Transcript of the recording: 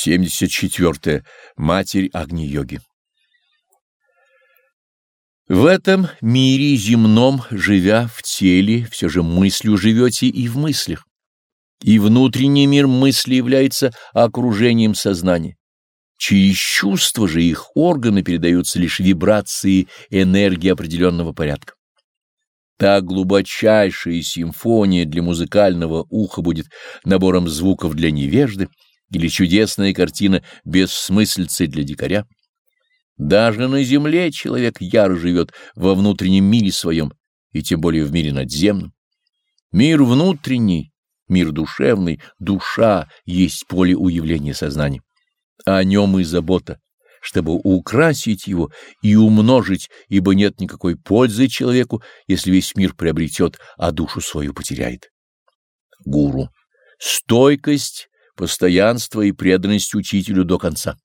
74. Матерь Агни-йоги В этом мире земном, живя в теле, все же мыслью живете и в мыслях. И внутренний мир мысли является окружением сознания. Через чувства же их органы передаются лишь вибрации энергии определенного порядка. Та глубочайшая симфония для музыкального уха будет набором звуков для невежды, или чудесная картина бессмыслицы для дикаря. Даже на земле человек яро живет во внутреннем мире своем, и тем более в мире надземном. Мир внутренний, мир душевный, душа есть поле уявления сознания. О нем и забота, чтобы украсить его и умножить, ибо нет никакой пользы человеку, если весь мир приобретет, а душу свою потеряет. Гуру. Стойкость постоянство и преданность учителю до конца.